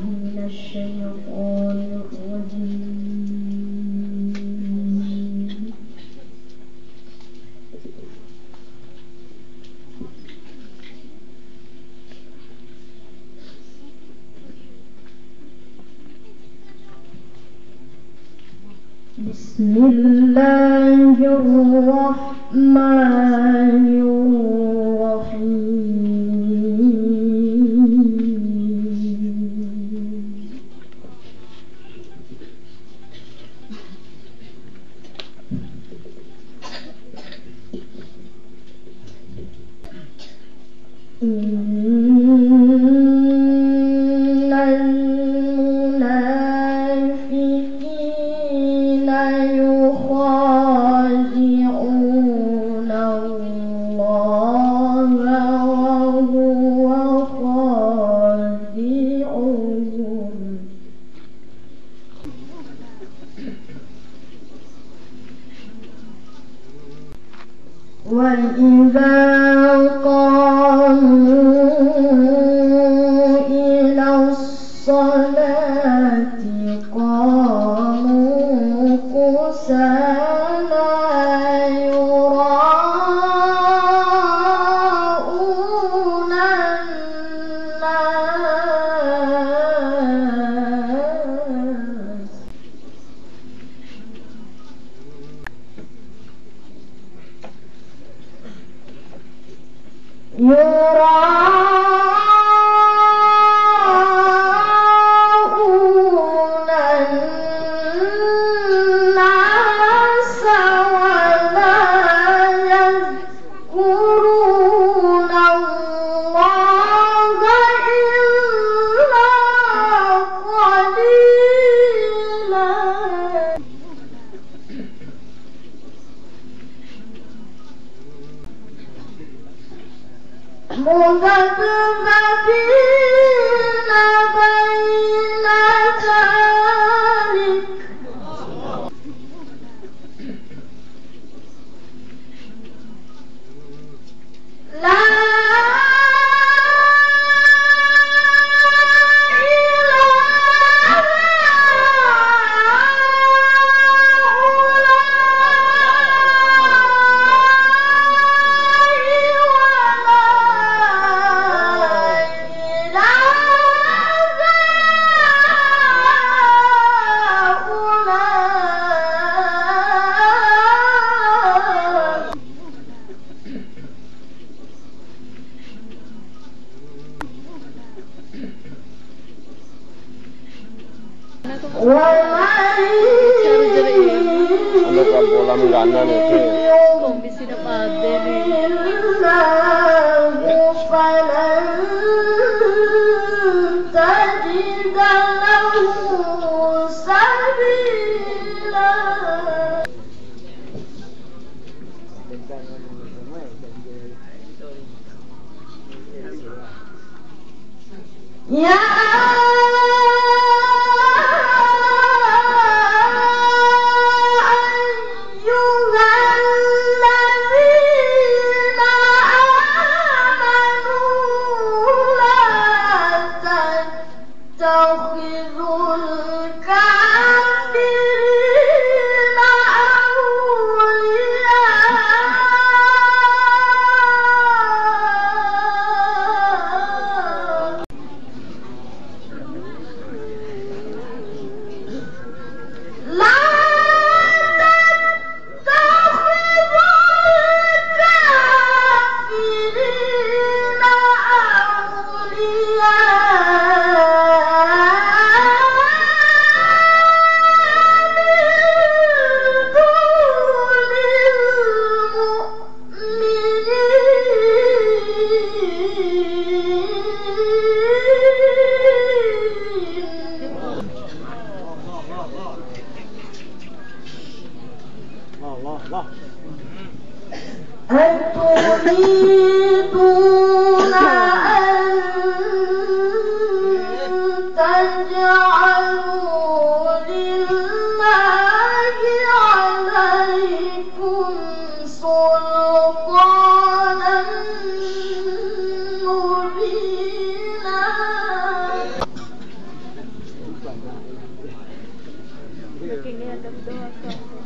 من الشيطان الرجيم. بسم الله الرحمن Mm-hmm. You're Muzaffar Mr. Bolam Yeah. هل تريدون أن تجعلوا لله عليكم سلطانا مبينا Looking at the door.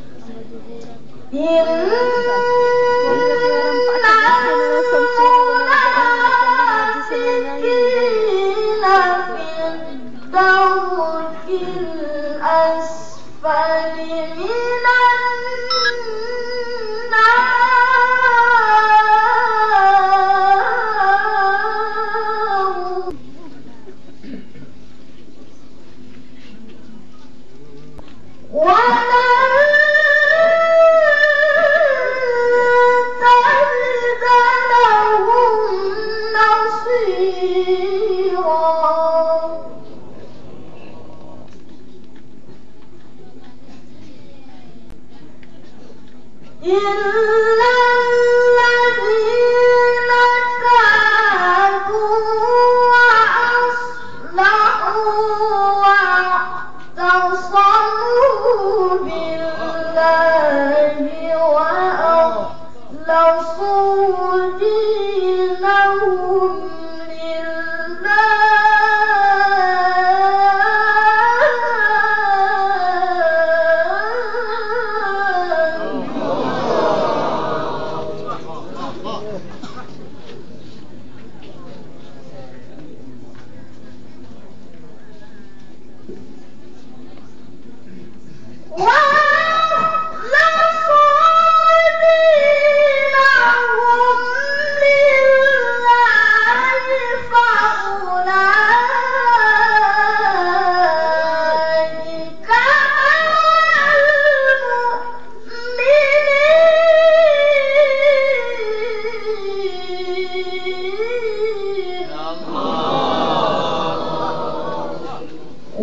الأسفل من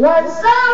والسلام